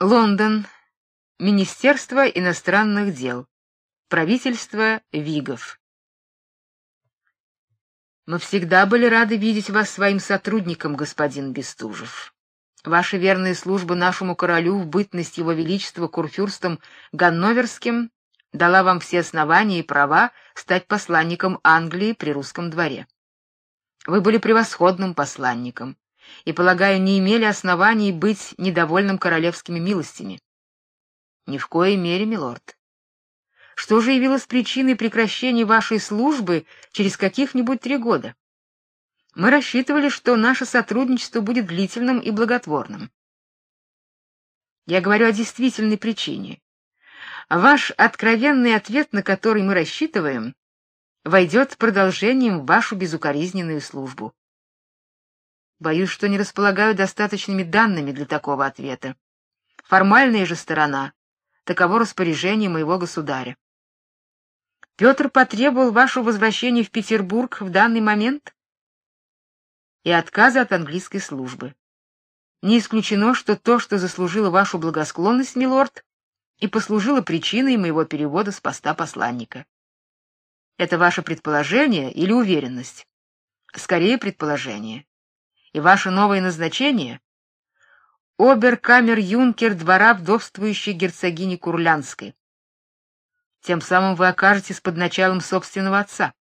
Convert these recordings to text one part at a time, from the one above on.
Лондон. Министерство иностранных дел. Правительство Вигов. Мы всегда были рады видеть вас своим сотрудником, господин Бестужев. Ваша верная служба нашему королю в бытность его величества курфюрстом Ганноверским дала вам все основания и права стать посланником Англии при русском дворе. Вы были превосходным посланником и, полагаю, не имели оснований быть недовольным королевскими милостями. Ни в коей мере, милорд. Что же явилось причиной прекращения вашей службы через каких-нибудь три года? Мы рассчитывали, что наше сотрудничество будет длительным и благотворным. Я говорю о действительной причине. Ваш откровенный ответ, на который мы рассчитываем, войдет продолжением в вашу безукоризненную службу. Боюсь, что не располагаю достаточными данными для такого ответа. Формальная же сторона таково распоряжение моего государя. Петр потребовал вашего возвращения в Петербург в данный момент и отказа от английской службы. Не исключено, что то, что заслужило вашу благосклонность, милорд, и послужило причиной моего перевода с поста посланника. Это ваше предположение или уверенность? Скорее предположение. И ваше новое назначение оберкамер-юнкер двора вдовствующей герцогини Курлянской. Тем самым вы окажетесь под началом собственного отца.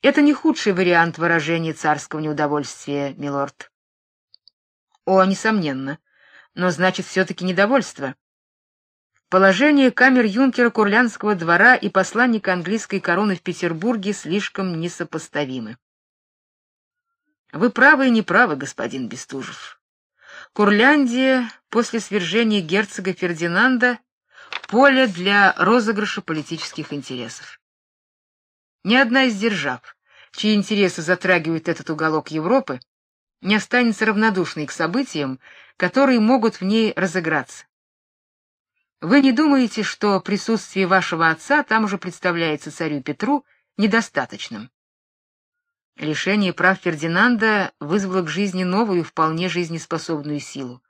Это не худший вариант выражения царского неудовольствия, милорд. О, несомненно. Но значит все таки недовольство. Положение камер-юнкера Курлянского двора и посланника английской короны в Петербурге слишком несопоставимы. Вы правы и не правы, господин Бестужев. Курляндия после свержения герцога Фердинанда поле для розыгрыша политических интересов. Ни одна из держав, чьи интересы затрагивают этот уголок Европы, не останется равнодушной к событиям, которые могут в ней разыграться. Вы не думаете, что присутствие вашего отца там уже представляется царю Петру недостаточным? Лишение прав Фердинанда вызвало к жизни новую, вполне жизнеспособную силу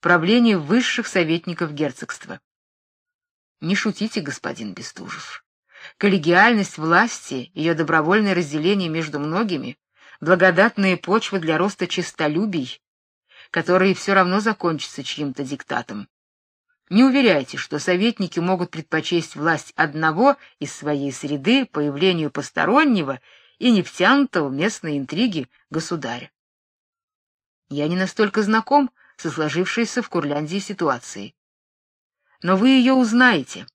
правление высших советников герцогства. Не шутите, господин Бестужев. Коллегиальность власти, ее добровольное разделение между многими благодатная почва для роста честолюбий, которые все равно закончатся чьим-то диктатом. Не уверяйте, что советники могут предпочесть власть одного из своей среды появлению постороннего и не втянутого в местные интриги государя. Я не настолько знаком со сложившейся в Курляндии ситуацией. Но вы ее узнаете.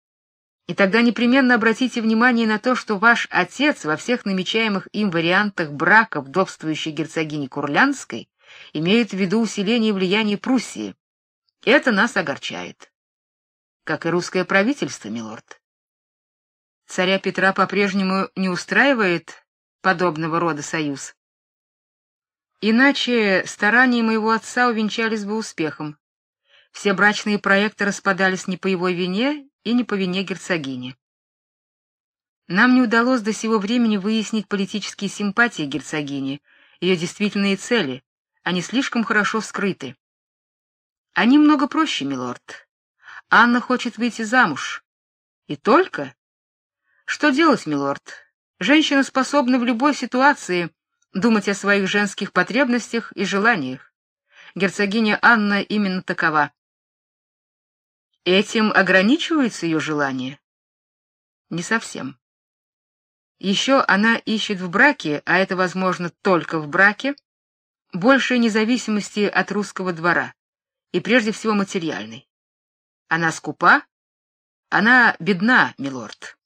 И тогда непременно обратите внимание на то, что ваш отец во всех намечаемых им вариантах брака вдовствующей герцогини Курлянской имеет в виду усиление влияния Пруссии. Это нас огорчает как и русское правительство, милорд. Царя Петра по-прежнему не устраивает подобного рода союз. Иначе старания моего отца увенчались бы успехом. Все брачные проекты распадались не по его вине и не по вине герцогини. Нам не удалось до сего времени выяснить политические симпатии герцогини, ее действительные цели, они слишком хорошо скрыты. Они много проще, милорд. Анна хочет выйти замуж. И только? Что делать, милорд? Женщина способна в любой ситуации думать о своих женских потребностях и желаниях. Герцогиня Анна именно такова. Этим ограничивается ее желание? Не совсем. Еще она ищет в браке, а это возможно только в браке, большей независимости от русского двора, и прежде всего материальной. Она скупа? Она бедна, милорд.